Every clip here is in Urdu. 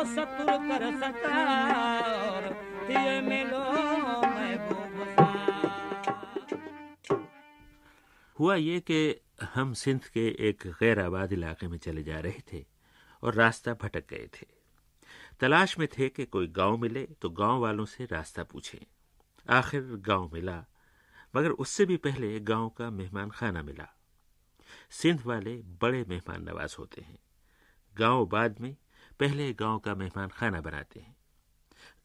کر سکار تیے ملو محبوب ہوا یہ کہ ہم سندھ کے ایک غیر آباد علاقے میں چلے جا رہے تھے اور راستہ بھٹک گئے تھے تلاش میں تھے کہ کوئی گاؤں ملے تو گاؤں والوں سے راستہ پوچھیں آخر گاؤں ملا مگر اس سے بھی پہلے گاؤں کا مہمان خانہ ملا سندھ والے بڑے مہمان نواز ہوتے ہیں گاؤں بعد میں پہلے گاؤں کا مہمان خانہ بناتے ہیں۔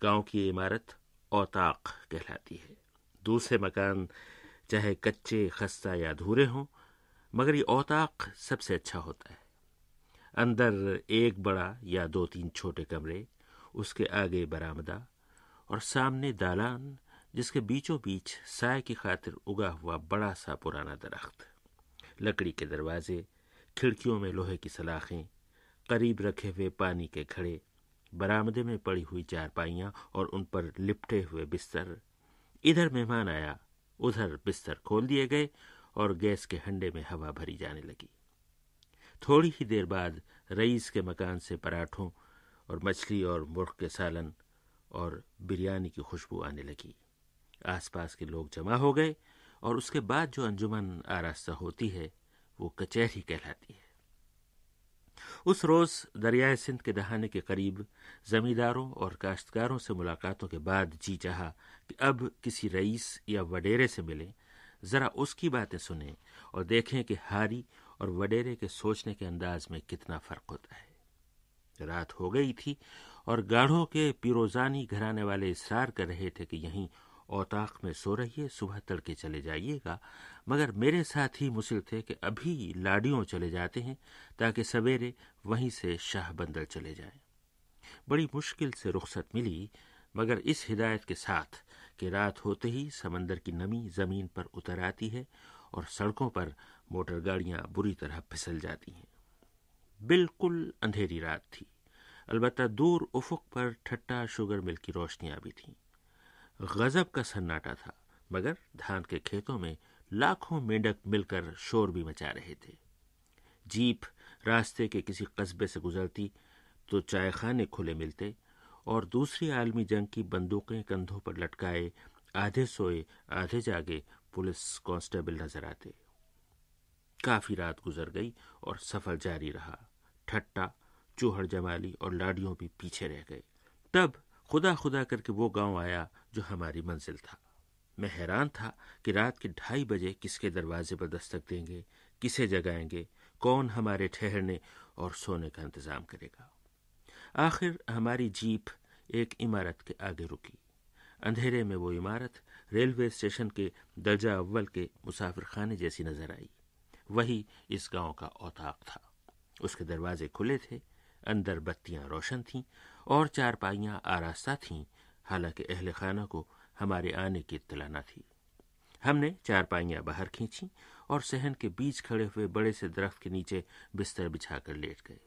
گاؤں کی عمارت اوتاق کہلاتی ہے۔ دوسرے مکان چاہے کچے، خستہ یا دھورے ہوں، مگر یہ اوتاق سب سے اچھا ہوتا ہے۔ اندر ایک بڑا یا دو تین چھوٹے کمرے، اس کے آگے برآمدہ، اور سامنے دالان، جس کے بیچوں بیچ سائے کی خاطر اگا ہوا بڑا سا پرانا درخت۔ لکڑی کے دروازے، کھڑکیوں میں لوہے کی سلاخیں قریب رکھے ہوئے پانی کے کھڑے، برآمدے میں پڑی ہوئی چارپائیاں اور ان پر لپٹے ہوئے بستر۔ ادھر مہمان آیا، ادھر بستر کھول دیے گئے اور گیس کے ہنڈے میں ہوا بھری جانے لگی۔ تھوڑی ہی دیر بعد رئیس کے مکان سے پراٹھوں اور مچھلی اور مرغ کے سالن اور بریانی کی خوشبو آنے لگی۔ آس پاس کے لوگ جمع ہو گئے اور اس کے بعد جو انجمن آراستہ ہوتی ہے، وہ کچہری کہلاتی ہے۔ اس روز دریائے سندھ کے دہانے کے قریب زمینداروں اور کاشتکاروں سے ملاقاتوں کے بعد جی چاہا کہ اب کسی رئیس یا وڈیرے سے ملیں، ذرا اس کی باتیں سنیں اور دیکھیں کہ ہاری اور وڈیرے کے سوچنے کے انداز میں کتنا فرق ہوتا ہے۔ رات ہو گئی تھی اور گاڑھوں کے پیروزانی گھرانے والے اصرار کر رہے تھے کہ یہیں اوتاق میں سو رہیے، صبح تڑکے چلے جائیے گا۔ مگر میرے ساتھ ہی مصر تھے کہ ابھی لاڈیوں چلے جاتے ہیں تاکہ سویرے وہیں سے شاہ بندر چلے جائیں۔ بڑی مشکل سے رخصت ملی، مگر اس ہدایت کے ساتھ کہ رات ہوتے ہی سمندر کی نمی زمین پر اتر آتی ہے اور سڑکوں پر موٹر گاڑیاں بری طرح پھسل جاتی ہیں۔ بالکل اندھیری رات تھی۔ البتہ دور افق پر ٹھٹا شوگر مل کی روشنیاں بھی تھیں۔ غضب کا سناٹا تھا، مگر دھان کے کھیتوں میں لاکھوں مینڈک مل کر شور بھی مچا رہے تھے۔ جیپ راستے کے کسی قصبے سے گزرتی تو چائے خانے کھلے ملتے اور دوسری عالمی جنگ کی بندوقیں کندھوں پر لٹکائے آدھے سوئے آدھے جاگے پولیس کانسٹیبل نظر آتے۔ کافی رات گزر گئی اور سفر جاری رہا۔ ٹھٹا چوہڑ جمالی اور لاڈیوں بھی پیچھے رہ گئے۔ تب خدا خدا کر کے وہ گاؤں آیا جو ہماری منزل تھا۔ میں حیران تھا کہ رات کے ڈھائی بجے کس کے دروازے پر دستک دیں گے، کسے جگائیں گے، کون ہمارے ٹھہرنے اور سونے کا انتظام کرے گا۔ آخر ہماری جیپ ایک عمارت کے آگے رکی۔ اندھیرے میں وہ عمارت ریلوے اسٹیشن کے درجہ اول کے مسافر خانے جیسی نظر آئی۔ وہی اس گاؤں کا اوتاق تھا۔ اس کے دروازے کھلے تھے، اندر بتیاں روشن تھیں اور چار پائیاں آراستہ تھیں۔ حالانکہ اہل خانہ کو ہمارے آنے کی اطلاع نہ تھی۔ ہم نے چار پائیاں باہر کھینچیں اور سہن کے بیچ کھڑے ہوئے بڑے سے درخت کے نیچے بستر بچھا کر لیٹ گئے۔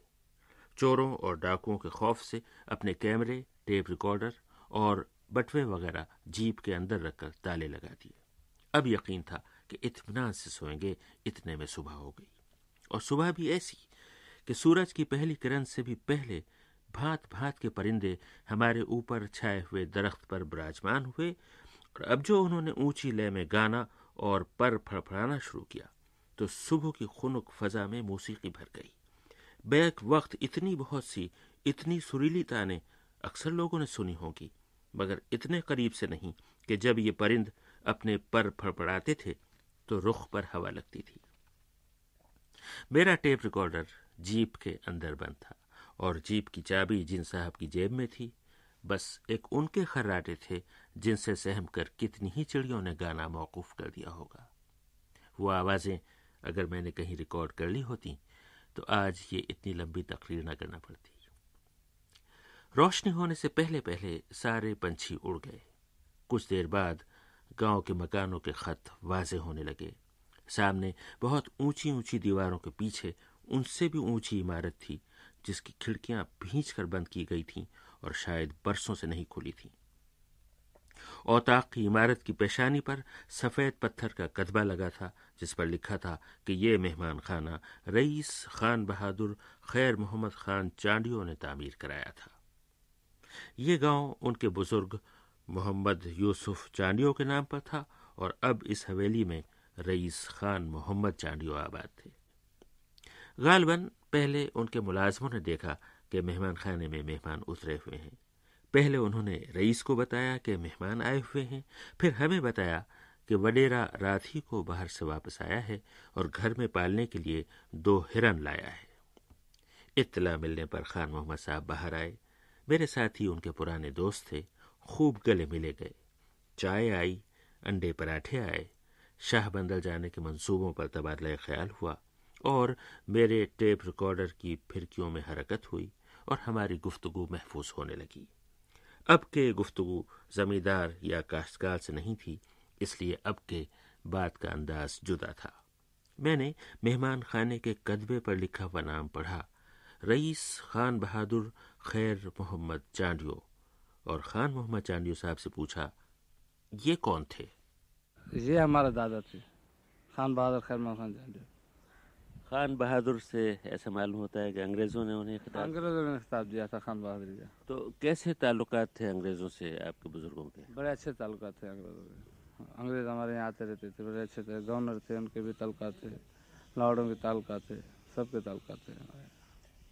چوروں اور ڈاکوؤں کے خوف سے اپنے کیمرے، ٹیپ ریکارڈر اور بٹوے وغیرہ جیپ کے اندر رکھ کر تالے لگا دیے۔ اب یقین تھا کہ اطمینان سے سوئیں گے، اتنے میں صبح ہو گئی۔ اور صبح بھی ایسی کہ سورج کی پہلی کرن سے بھی پہلے بھات بھانت کے پرندے ہمارے اوپر چھائے ہوئے درخت پر براجمان ہوئے اور اب جو انہوں نے اونچی لے میں گانا اور پر پھڑپڑانا شروع کیا تو صبح کی خنک فضا میں موسیقی بھر گئی۔ بیک وقت اتنی بہت سی، اتنی سریلی تانے اکثر لوگوں نے سنی ہوگی مگر اتنے قریب سے نہیں کہ جب یہ پرند اپنے پر پھڑپڑاتے تھے تو رخ پر ہوا لگتی تھی۔ میرا ٹیپ ریکارڈر جیپ کے اندر بند تھا۔ اور جیپ کی چابی جن صاحب کی جیب میں تھی، بس ایک ان کے خراٹے تھے جن سے سہم کر کتنی ہی چڑیوں نے گانا موقف کر دیا ہوگا۔ وہ آوازیں اگر میں نے کہیں ریکارڈ کر لی ہوتی تو آج یہ اتنی لمبی تقریر نہ کرنا پڑتی۔ روشنی ہونے سے پہلے پہلے سارے پنچھی اڑ گئے۔ کچھ دیر بعد گاؤں کے مکانوں کے خط واضح ہونے لگے۔ سامنے بہت اونچی اونچی دیواروں کے پیچھے ان سے بھی اونچی عمارت تھی۔ جس کی کھڑکیاں بھینچ کر بند کی گئی تھیں اور شاید برسوں سے نہیں کھلی تھیں۔ اوتاق کی عمارت کی پیشانی پر سفید پتھر کا کتبہ لگا تھا، جس پر لکھا تھا کہ یہ مہمان خانہ رئیس خان بہادر خیر محمد خان چانڈیوں نے تعمیر کرایا تھا۔ یہ گاؤں ان کے بزرگ محمد یوسف چانڈیوں کے نام پر تھا اور اب اس حویلی میں رئیس خان محمد چانڈیو آباد تھے۔ غالباً پہلے ان کے ملازموں نے دیکھا کہ مہمان خانے میں مہمان اترے ہوئے ہیں۔ پہلے انہوں نے رئیس کو بتایا کہ مہمان آئے ہوئے ہیں، پھر ہمیں بتایا کہ وڈیرا رات ہی کو باہر سے واپس آیا ہے اور گھر میں پالنے کے لیے دو ہرن لایا ہے۔ اطلاع ملنے پر خان محمد صاحب باہر آئے۔ میرے ساتھ ہی ان کے پرانے دوست تھے، خوب گلے ملے گئے۔ چائے آئی، انڈے پراٹھے آئے۔ شاہ بندل جانے کے منصوبوں پر تبادلہ خیال ہوا۔ اور میرے ٹیپ ریکارڈر کی پھرکیوں میں حرکت ہوئی اور ہماری گفتگو محفوظ ہونے لگی۔ اب کے گفتگو زمیندار یا کاشتکار سے نہیں تھی، اس لیے اب کے بات کا انداز جدا تھا۔ میں نے مہمان خانے کے قدبے پر لکھا ہوا نام پڑھا، رئیس خان بہادر خیر محمد چانڈیو۔ اور خان محمد چانڈیو صاحب سے پوچھا، یہ کون تھے؟ یہ ہمارا دادا تھے، خان بہادر خیر محمد چانڈیو۔ خان بہادر سے ایسا معلوم ہوتا ہے کہ انگریزوں نے انہیں خطاب انگریزوں نے خطاب دیا تھا خان بہادر کا تو کیسے تعلقات تھے انگریزوں سے آپ کے بزرگوں کے؟ بڑے اچھے تعلقات تھے انگریزوں کے۔ انگریز ہمارے یہاں آتے رہتے تھے بڑے اچھے تھے۔ گورنر تھے ان کے بھی تعلقات تھے۔ لاڑوں کے تعلقات تھے سب کے تعلقات تھے۔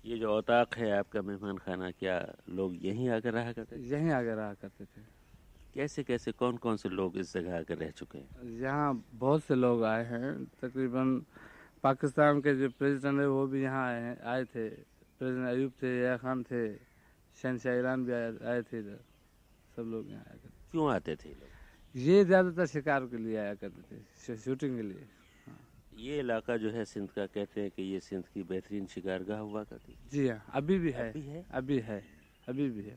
یہ جو اوتاق ہے آپ کا مہمان خانہ کیا لوگ یہیں آ کر رہا کرتے تھے؟ یہیں آگے رہا کرتے تھے۔ کیسے کیسے کون کون سے لوگ اس جگہ آ کر رہ چکے ہیں؟ یہاں بہت سے لوگ آئے ہیں تقریباً پاکستان کے جو پریزیڈنٹ ہے وہ بھی یہاں آئے ہیں آئے تھے۔ پریزیڈنٹ ایوب تھے یا خان تھے شہنشاہ ایران بھی آئے تھے ادھر۔ سب لوگ یہاں آیا کرتے کیوں آتے تھے؟ یہ زیادہ تر شکار کے لیے آیا کرتے تھے شو- شوٹنگ کے لیے۔ یہ علاقہ جو ہے سندھ کا کہتے ہیں کہ یہ سندھ کی بہترین شکارگاہ ہوا کرتی جی ہاں ابھی بھی ہے۔ ابھی ہے؟ ابھی بھی ہے۔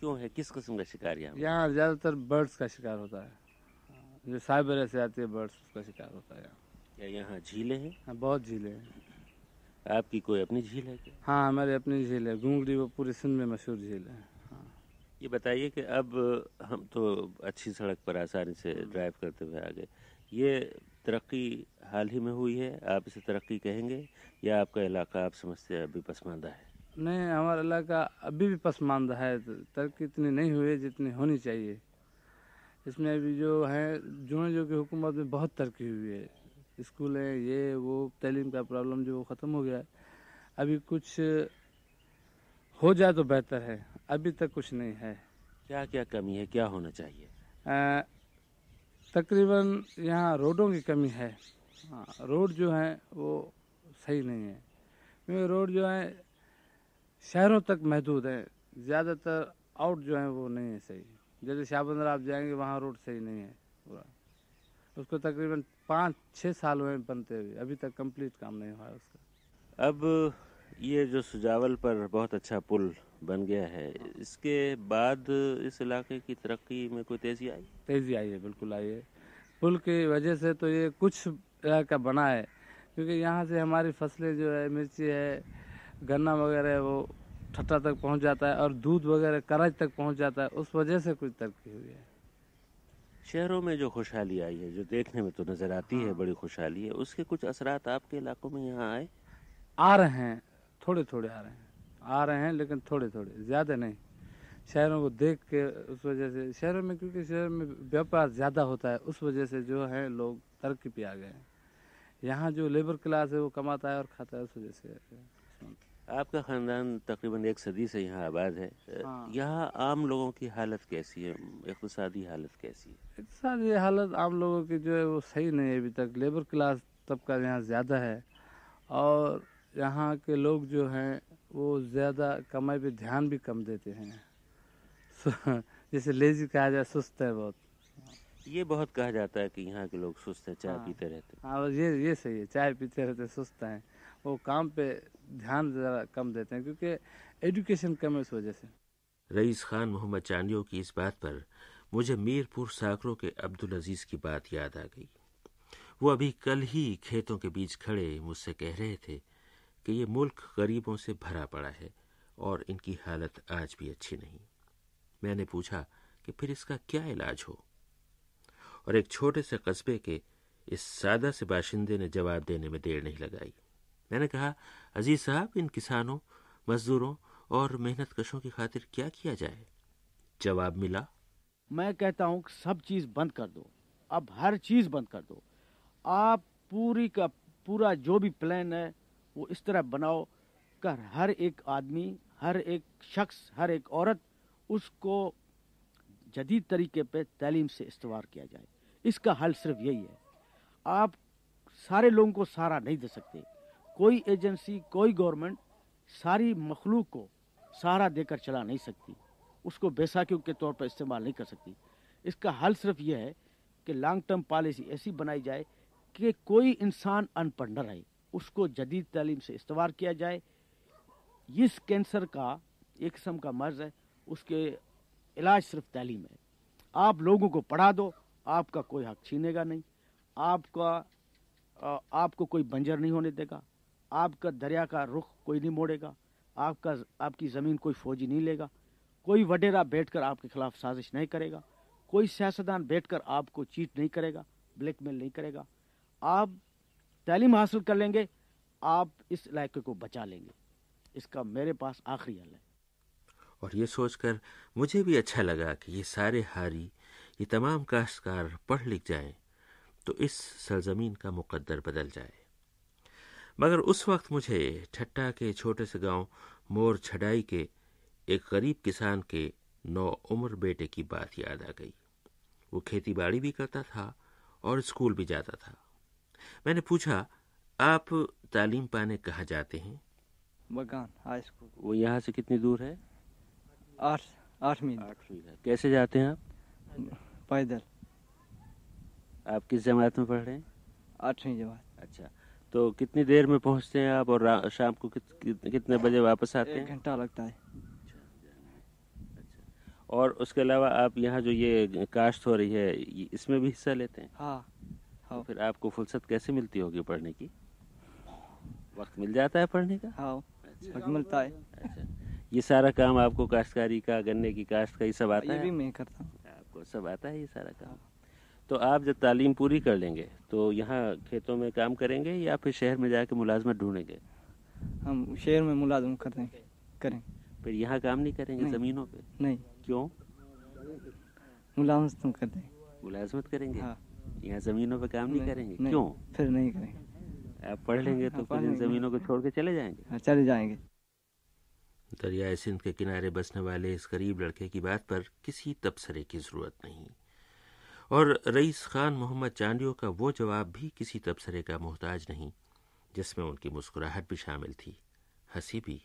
کیوں ہے؟ کس قسم کا شکار یہاں؟ یہاں زیادہ تر برڈس کا شکار ہوتا ہے۔ جو سائبر سے آتی ہے برڈس کا شکار ہوتا ہے۔ یہاں کیا یہاں جھیلیں ہیں؟ ہاں بہت جھیلیں ہیں۔ آپ کی کوئی اپنی جھیل ہے کیا؟ ہاں ہماری اپنی جھیل ہے۔ گونگڑی وہ پورے سندھ میں مشہور جھیل ہے۔ ہاں۔ یہ بتائیے کہ اب ہم تو اچھی سڑک پر آسانی سے ڈرائیو کرتے ہوئے آ گئے یہ ترقی حال ہی میں ہوئی ہے؟ آپ اسے ترقی کہیں گے یا آپ کا علاقہ آپ سمجھتے ہیں ابھی پسماندہ ہے؟ نہیں ہمارا علاقہ ابھی بھی پسماندہ ہے۔ ترقی اتنی نہیں ہوئی جتنی ہونی چاہیے۔ اس میں ابھی جو ہے جو جو کی حکومت میں بہت ترقی ہوئی ہے۔ اسکولیں یہ وہ تعلیم کا پرابلم جو وہ ختم ہو گیا ہے۔ ابھی کچھ ہو جائے تو بہتر ہے ابھی تک کچھ نہیں ہے۔ کیا کیا کمی ہے؟ کیا ہونا چاہیے؟ آ، تقریباً یہاں روڈوں کی کمی ہے۔ ہاں روڈ جو ہیں وہ صحیح نہیں ہے کیونکہ روڈ جو ہیں شہروں تک محدود ہیں۔ زیادہ تر آؤٹ جو ہیں وہ نہیں ہے صحیح۔ جیسے شاہ بندر آپ جائیں گے وہاں روڈ صحیح نہیں ہے۔ پورا۔ اس کو تقریباً پانچ چھ سال ہوئے بنتے ہوئے ابھی تک کمپلیٹ کام نہیں ہوا اس کا۔ اب یہ جو سجاول پر بہت اچھا پل بن گیا ہے اس کے بعد اس علاقے کی ترقی میں کوئی تیزی آئی؟ تیزی آئی ہے بالکل آئی ہے۔ پل کی وجہ سے تو یہ کچھ علاقہ بنا ہے کیونکہ یہاں سے ہماری فصلیں جو ہے مرچی ہے گنا وغیرہ ہے وہ ٹھٹا تک پہنچ جاتا ہے اور دودھ وغیرہ کراچ تک پہنچ جاتا ہے اس وجہ سے کچھ ترقی ہوئی ہے۔ شہروں میں جو خوشحالی آئی ہے جو دیکھنے میں تو نظر آتی ہے بڑی خوشحالی ہے اس کے کچھ اثرات آپ کے علاقوں میں یہاں آئے؟ آ رہے ہیں تھوڑے تھوڑے آ رہے ہیں۔ آ رہے ہیں لیکن تھوڑے تھوڑے زیادہ نہیں۔ شہروں کو دیکھ کے اس وجہ سے شہروں میں کیونکہ شہر میں ویاپار زیادہ ہوتا ہے اس وجہ سے جو ہے لوگ ترقی پہ آ گئے ہیں۔ یہاں جو لیبر کلاس ہے وہ کماتا ہے اور کھاتا ہے اس وجہ سے۔ آپ کا خاندان تقریباً ایک صدی سے یہاں آباد ہے۔ ہاں۔ یہاں عام لوگوں کی حالت کیسی ہے؟ اقتصادی حالت کیسی ہے؟ اقتصادی حالت عام لوگوں کی جو ہے وہ صحیح نہیں ہے ابھی تک۔ لیبر کلاس طبقہ یہاں زیادہ ہے اور یہاں کے لوگ جو ہیں وہ زیادہ کمائی پہ دھیان بھی کم دیتے ہیں۔ جیسے لیزی کہا جائے سست ہے بہت۔ یہ بہت کہا جاتا ہے کہ یہاں کے لوگ سست ہیں چائے ہاں۔ پیتے رہتے ہیں۔ ہاں یہ یہ صحیح ہے چائے پیتے رہتے سست ہیں۔ وہ کام پہ دھیان ذرا کم دیتے ہیں کیونکہ ایجوکیشن کم ہے اس وجہ سے۔ رئیس خان محمد چانڈیو کی اس بات پر مجھے میر پور ساکروں کے عبدالعزیز کی بات یاد آ گئی۔ وہ ابھی کل ہی کھیتوں کے بیچ کھڑے مجھ سے کہہ رہے تھے کہ یہ ملک غریبوں سے بھرا پڑا ہے اور ان کی حالت آج بھی اچھی نہیں۔ میں نے پوچھا کہ پھر اس کا کیا علاج ہو؟ اور ایک چھوٹے سے قصبے کے اس سادہ سے باشندے نے جواب دینے میں دیر نہیں لگائی۔ میں نے کہا عزیز صاحب، ان کسانوں، مزدوروں اور محنت کشوں کی خاطر کیا کیا جائے؟ جواب ملا، میں کہتا ہوں کہ سب چیز بند کر دو۔ اب ہر چیز بند کر دو۔ آپ پوری کا پورا جو بھی پلان ہے، وہ اس طرح بناؤ۔ کر ہر ایک آدمی، ہر ایک شخص، ہر ایک عورت اس کو جدید طریقے پہ تعلیم سے استوار کیا جائے۔ اس کا حل صرف یہی ہے۔ آپ سارے لوگوں کو سارا نہیں دے سکتے۔ کوئی ایجنسی، کوئی گورنمنٹ ساری مخلوق کو سارا دے کر چلا نہیں سکتی۔ اس کو بیساکیوں کے طور پر استعمال نہیں کر سکتی۔ اس کا حل صرف یہ ہے کہ لانگ ٹرم پالیسی ایسی بنائی جائے کہ کوئی انسان ان پڑھ نہ رہے۔ اس کو جدید تعلیم سے استوار کیا جائے۔ اس کینسر کا ایک قسم کا مرض ہے۔ اس کے علاج صرف تعلیم ہے۔ آپ لوگوں کو پڑھا دو، آپ کا کوئی حق چھینے گا نہیں۔ آپ کا آپ کو کوئی بنجر نہیں ہونے دے گا۔ آپ کا دریا کا رخ کوئی نہیں موڑے گا، آپ کا آپ کی زمین کوئی فوجی نہیں لے گا، کوئی وڈیرا بیٹھ کر آپ کے خلاف سازش نہیں کرے گا، کوئی سیاستدان بیٹھ کر آپ کو چیٹ نہیں کرے گا، بلیک میل نہیں کرے گا۔ آپ تعلیم حاصل کر لیں گے، آپ اس علاقے کو بچا لیں گے۔ اس کا میرے پاس آخری حل ہے۔ اور یہ سوچ کر مجھے بھی اچھا لگا کہ یہ سارے ہاری یہ تمام کاشتکار پڑھ لکھ جائیں تو اس سرزمین کا مقدر بدل جائے۔ مگر اس وقت مجھے ٹھٹا کے چھوٹے سے گاؤں مور چھڑائی کے ایک غریب کسان کے نو عمر بیٹے کی بات یاد آ گئی۔ وہ کھیتی باڑی بھی کرتا تھا اور اسکول بھی جاتا تھا۔ میں نے پوچھا آپ تعلیم پانے کہاں جاتے ہیں؟ بگان ہائی اسکول وہ یہاں سے کتنی دور ہے؟ آٹھ آٹھ میل۔ کیسے جاتے ہیں آپ؟ پیدل۔ آپ کس جماعت میں پڑھ رہے ہیں؟ آٹھویں جماعت۔ اچھا۔ تو کتنی دیر میں پہنچتے ہیں آپ اور شام کو کتنے بجے واپس آتے ہیں؟ ایک گھنٹہ لگتا ہے۔ اور اس کے علاوہ آپ یہاں جو یہ کاشت ہو رہی ہے اس میں بھی حصہ لیتے ہیں؟ ہاں ہاں۔ پھر آپ کو فرصت کیسے ملتی ہوگی پڑھنے کی؟ وقت مل جاتا ہے پڑھنے کا؟ ہاں وقت ملتا ہے۔ اچھا۔ یہ سارا کام آپ کو کاشتکاری کا گنے کی کاشت کا یہ سب آتا یہ ہے؟ بھی میں کرتا ہوں۔ آپ کو سب آتا ہے یہ سارا کام؟ تو آپ جب تعلیم پوری کر لیں گے تو یہاں کھیتوں میں کام کریں گے یا پھر شہر میں جا کے ملازمت ڈھونڈیں گے؟ ہم شہر میں ملازم کریں کریں۔ پھر یہاں کام نہیں کریں گے۔ زمینوں پہ؟ نہیں۔ کیوں؟ ملازمت کرتے ہیں۔ ملازمت کریں گے؟ ہاں۔ یہاں زمینوں پہ کام نہیں کریں گے؟ کیوں؟ پھر نہیں کریں گے۔ آپ پڑھ لیں گے تو ہاں، پھر پڑھ ان گے۔ زمینوں کو چھوڑ کے چلے جائیں گے؟ ہاں، چلے جائیں گے۔ دریائے سندھ کے کنارے بسنے والے اس غریب لڑکے کی بات پر کسی تبصرے کی ضرورت نہیں۔ اور رئیس خان محمد چانڈیو کا وہ جواب بھی کسی تبصرے کا محتاج نہیں جس میں ان کی مسکراہٹ بھی شامل تھی ہنسی بھی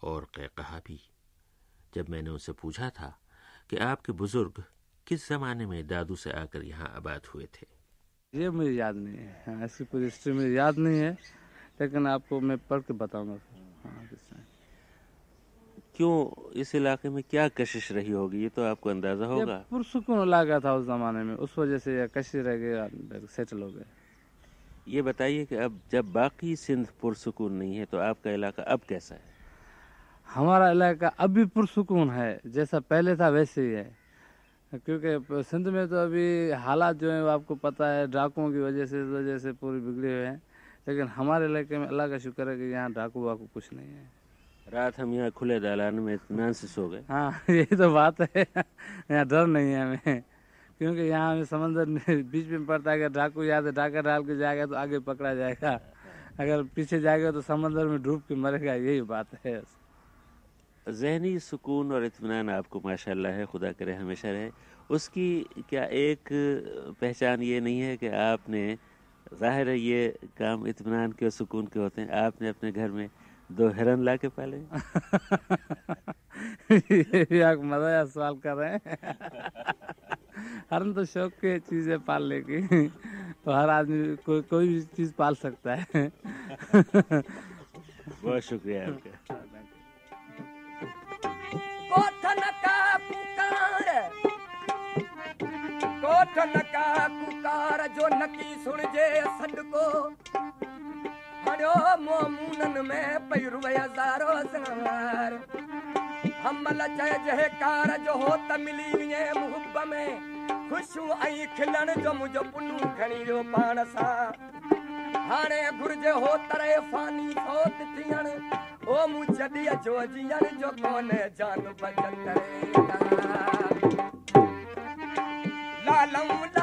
اور قہقہا بھی۔ جب میں نے ان سے پوچھا تھا کہ آپ کے بزرگ کس زمانے میں دادو سے آ کر یہاں آباد ہوئے تھے؟ یہ مجھے یاد نہیں ہے ہاں ایسی پوری ہسٹری مجھے یاد نہیں ہے لیکن آپ کو میں پڑھ کے بتاؤں گا۔ ہاں طرح کیوں اس علاقے میں کیا کشش رہی ہوگی؟ یہ تو آپ کو اندازہ ہوگا۔ پرسکون علاقہ تھا اس زمانے میں اس وجہ سے یہ کشی رہ گیا سیٹل ہو گئے یہ بتائیے کہ اب جب باقی سندھ پرسکون نہیں ہے تو آپ کا علاقہ اب کیسا ہے؟ ہمارا علاقہ اب بھی پرسکون ہے جیسا پہلے تھا ویسے ہی ہے۔ کیونکہ سندھ میں تو ابھی حالات جو ہیں وہ آپ کو پتہ ہے ڈاکوؤں کی وجہ سے اس وجہ سے پوری بگڑے ہوئے ہیں۔ لیکن ہمارے علاقے میں اللہ کا شکر ہے کہ یہاں ڈاکو واکو کچھ نہیں ہے۔ رات ہم یہاں کھلے دالان میں اطمینان سے سو گئے۔ ہاں یہی تو بات ہے۔ یہاں ڈر نہیں ہے ہمیں۔ کیونکہ یہاں ہمیں سمندر بیچ میں پڑتا ہے کہ ڈاکو یہاں سے ڈاکہ ڈال کے جائے گا تو آگے پکڑا جائے گا۔ اگر پیچھے جائے گا تو سمندر میں ڈوب کے مرے گا یہی بات ہے۔ ذہنی سکون اور اطمینان آپ کو ماشاء اللہ ہے خدا کرے ہمیشہ رہے۔ اس کی کیا ایک پہچان یہ نہیں ہے کہ آپ نے ظاہر ہے یہ کام اطمینان کے اور سکون کے ہوتے ہیں۔ آپ نے اپنے گھر میں دو ہرن لا کے پالے آپ مزہ سوال کر رہے ہیں؟ ہرن تو شوق کی چیزیں پالنے کی۔ تو ہر آدمی کوئی بھی چیز پال سکتا ہے۔ بہت شکریہ آپ کا۔ کوٹھن کا پکار۔ جو نکی سنجے سڈ کو پڑھو مومونن میں پیرو یا زارو سنگار۔ حمل چاہے جہے کار جو ہوتا ملی ہوئے محبب میں خوشوں آئی کھلن جو مجھے پنو گھنی جو پان سا۔ ہانے گھرجے ہوتا رہے فانی خوت تھیان او مجھے دیا جو جیان جو کون جان بجن رہے لالم لالم